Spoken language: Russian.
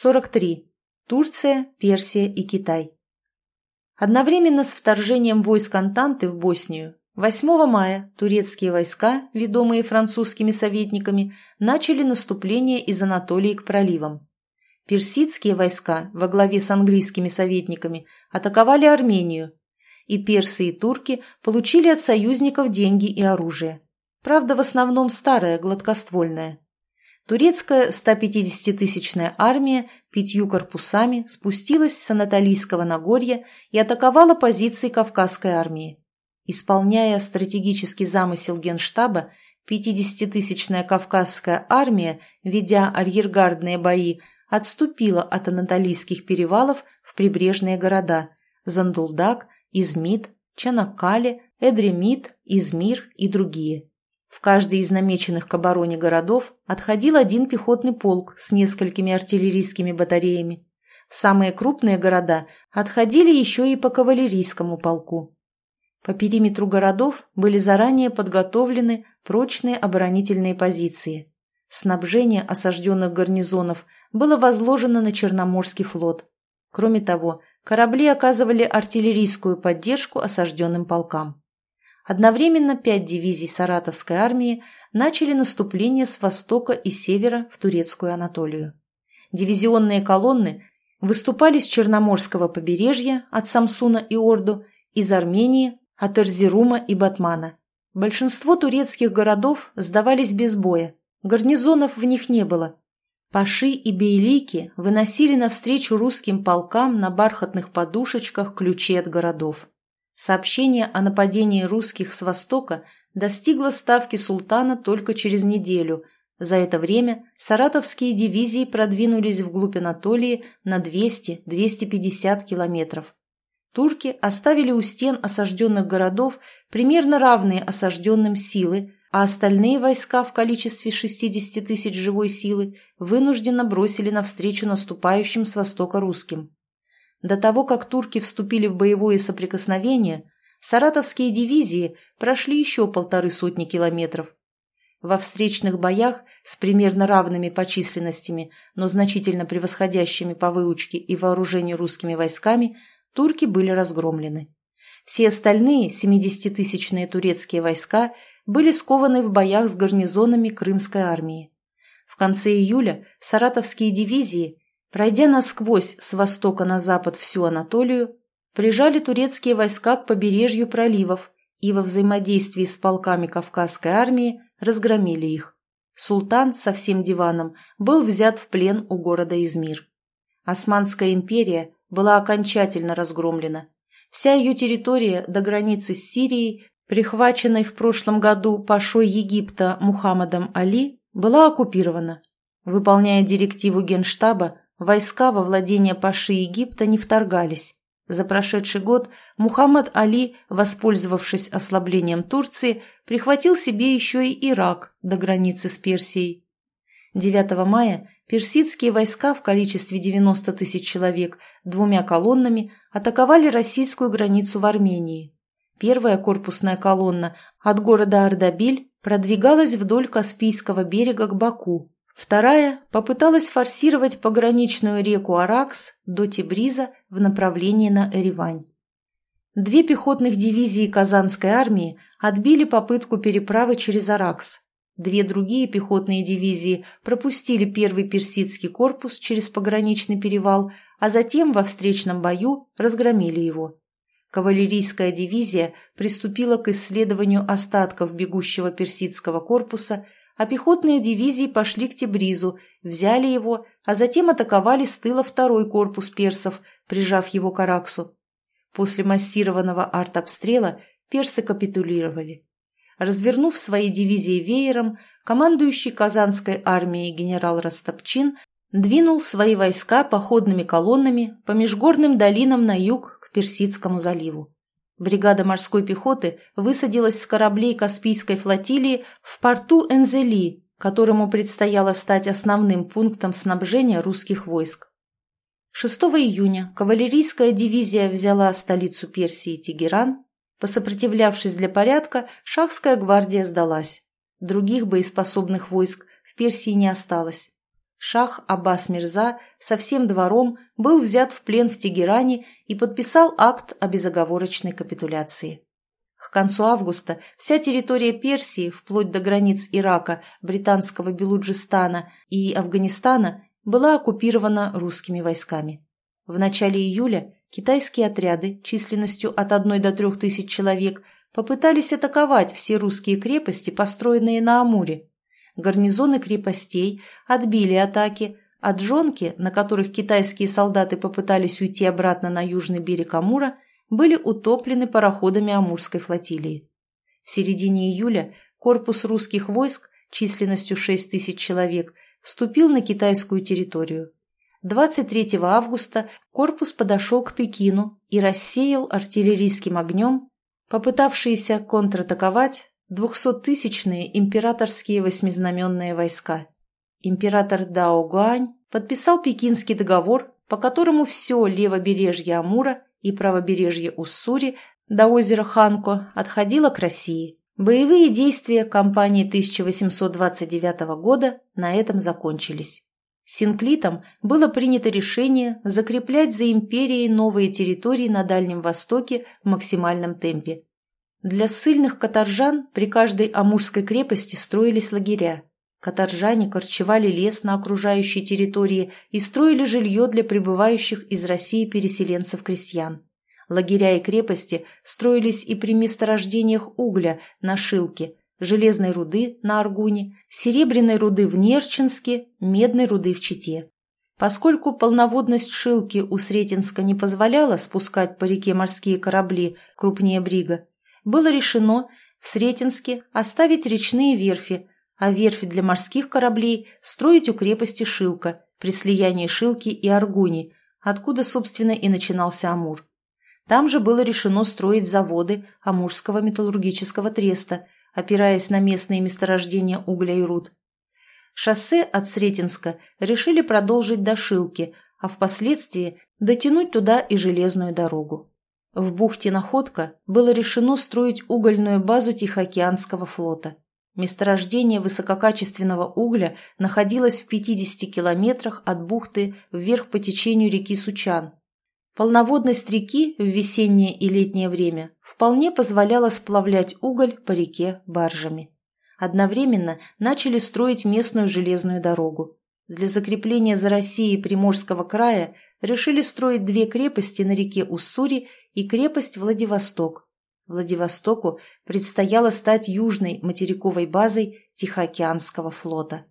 43. Турция, Персия и Китай. Одновременно с вторжением войск Антанты в Боснию 8 мая турецкие войска, ведомые французскими советниками, начали наступление из Анатолии к проливам. Персидские войска во главе с английскими советниками атаковали Армению, и персы и турки получили от союзников деньги и оружие. Правда, в основном старое, гладкоствольное. Турецкая 150-тысячная армия пятью корпусами спустилась с Анатолийского Нагорья и атаковала позиции Кавказской армии. Исполняя стратегический замысел Генштаба, 50-тысячная Кавказская армия, ведя арьергардные бои, отступила от Анатолийских перевалов в прибрежные города Зандулдак, Измит, Чанаккале, Эдремит, Измир и другие. В каждый из намеченных к обороне городов отходил один пехотный полк с несколькими артиллерийскими батареями. В самые крупные города отходили еще и по кавалерийскому полку. По периметру городов были заранее подготовлены прочные оборонительные позиции. Снабжение осажденных гарнизонов было возложено на Черноморский флот. Кроме того, корабли оказывали артиллерийскую поддержку осажденным полкам. Одновременно пять дивизий Саратовской армии начали наступление с востока и севера в турецкую Анатолию. Дивизионные колонны выступали с Черноморского побережья от Самсуна и Орду, из Армении от Эрзерума и Батмана. Большинство турецких городов сдавались без боя, гарнизонов в них не было. Паши и бейлики выносили навстречу русским полкам на бархатных подушечках ключи от городов. Сообщение о нападении русских с востока достигло ставки султана только через неделю. За это время саратовские дивизии продвинулись вглубь Анатолии на 200-250 километров. Турки оставили у стен осажденных городов примерно равные осажденным силы, а остальные войска в количестве 60 тысяч живой силы вынужденно бросили навстречу наступающим с востока русским. До того, как турки вступили в боевое соприкосновение, саратовские дивизии прошли еще полторы сотни километров. Во встречных боях с примерно равными по численностями, но значительно превосходящими по выучке и вооружению русскими войсками, турки были разгромлены. Все остальные 70-тысячные турецкие войска были скованы в боях с гарнизонами Крымской армии. В конце июля саратовские дивизии Пройдя насквозь с востока на запад всю Анатолию, прижали турецкие войска к побережью проливов и во взаимодействии с полками Кавказской армии разгромили их. Султан со всем диваном был взят в плен у города Измир. Османская империя была окончательно разгромлена. Вся ее территория до границы с Сирией, прихваченной в прошлом году пашой Египта Мухаммадом Али, была оккупирована. Выполняя директиву Генштаба, Войска во владение Паши Египта не вторгались. За прошедший год Мухаммад Али, воспользовавшись ослаблением Турции, прихватил себе еще и Ирак до границы с Персией. 9 мая персидские войска в количестве 90 тысяч человек двумя колоннами атаковали российскую границу в Армении. Первая корпусная колонна от города Ардабиль продвигалась вдоль Каспийского берега к Баку, Вторая попыталась форсировать пограничную реку Аракс до Тибриза в направлении на Эревань. Две пехотных дивизии Казанской армии отбили попытку переправы через Аракс. Две другие пехотные дивизии пропустили первый персидский корпус через пограничный перевал, а затем во встречном бою разгромили его. Кавалерийская дивизия приступила к исследованию остатков бегущего персидского корпуса – а пехотные дивизии пошли к Тебризу, взяли его, а затем атаковали с тыла второй корпус персов, прижав его к Араксу. После массированного артобстрела персы капитулировали. Развернув свои дивизии веером, командующий Казанской армией генерал Растопчин двинул свои войска походными колоннами по межгорным долинам на юг к Персидскому заливу. Бригада морской пехоты высадилась с кораблей Каспийской флотилии в порту Энзели, которому предстояло стать основным пунктом снабжения русских войск. 6 июня кавалерийская дивизия взяла столицу Персии Тегеран. Посопротивлявшись для порядка, шахская гвардия сдалась. Других боеспособных войск в Персии не осталось. Шах Аббас Мирза со всем двором был взят в плен в Тегеране и подписал акт о безоговорочной капитуляции. К концу августа вся территория Персии, вплоть до границ Ирака, британского Белуджистана и Афганистана, была оккупирована русскими войсками. В начале июля китайские отряды численностью от 1 до 3 тысяч человек попытались атаковать все русские крепости, построенные на Амуре. Гарнизоны крепостей отбили атаки, а джонки, на которых китайские солдаты попытались уйти обратно на южный берег Амура, были утоплены пароходами Амурской флотилии. В середине июля корпус русских войск численностью 6 тысяч человек вступил на китайскую территорию. 23 августа корпус подошел к Пекину и рассеял артиллерийским огнем попытавшиеся контратаковать двухсоттысячные императорские восьмизнаменные войска. Император Дао Гуань подписал Пекинский договор, по которому все левобережье Амура и правобережье Уссури до озера Ханко отходило к России. Боевые действия кампании 1829 года на этом закончились. Синклитом было принято решение закреплять за империей новые территории на Дальнем Востоке в максимальном темпе. Для ссыльных каторжан при каждой Амурской крепости строились лагеря. Каторжане корчевали лес на окружающей территории и строили жилье для прибывающих из России переселенцев-крестьян. Лагеря и крепости строились и при месторождениях угля на Шилке, железной руды на Аргуне, серебряной руды в Нерчинске, медной руды в Чите. Поскольку полноводность Шилки у Сретенска не позволяла спускать по реке морские корабли крупнее брига, было решено в Сретенске оставить речные верфи, а верфи для морских кораблей строить у крепости Шилка при слиянии Шилки и Аргуни, откуда, собственно, и начинался Амур. Там же было решено строить заводы Амурского металлургического треста, опираясь на местные месторождения угля и руд. Шоссе от Сретенска решили продолжить до Шилки, а впоследствии дотянуть туда и железную дорогу. В бухте Находка было решено строить угольную базу Тихоокеанского флота. Месторождение высококачественного угля находилось в 50 километрах от бухты вверх по течению реки Сучан. Полноводность реки в весеннее и летнее время вполне позволяла сплавлять уголь по реке баржами. Одновременно начали строить местную железную дорогу. Для закрепления за Россией Приморского края решили строить две крепости на реке Уссури и крепость Владивосток. Владивостоку предстояло стать южной материковой базой Тихоокеанского флота.